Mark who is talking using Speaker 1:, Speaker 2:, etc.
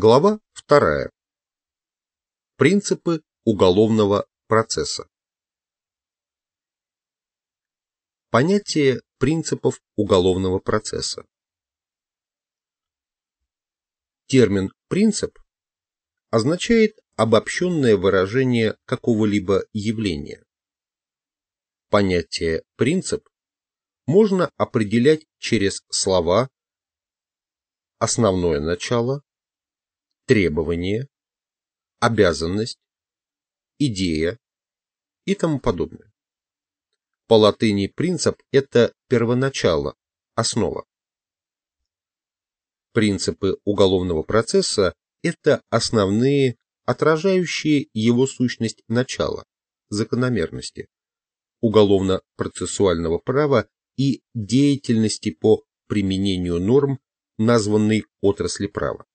Speaker 1: Глава 2. Принципы уголовного процесса. Понятие принципов уголовного процесса. Термин «принцип» означает обобщенное выражение какого-либо явления. Понятие «принцип» можно определять через слова основное начало, требование, обязанность, идея и тому подобное. По латыни принцип – это первоначало, основа. Принципы уголовного процесса – это основные, отражающие его сущность начала, закономерности, уголовно-процессуального права и деятельности по применению норм названной отрасли права.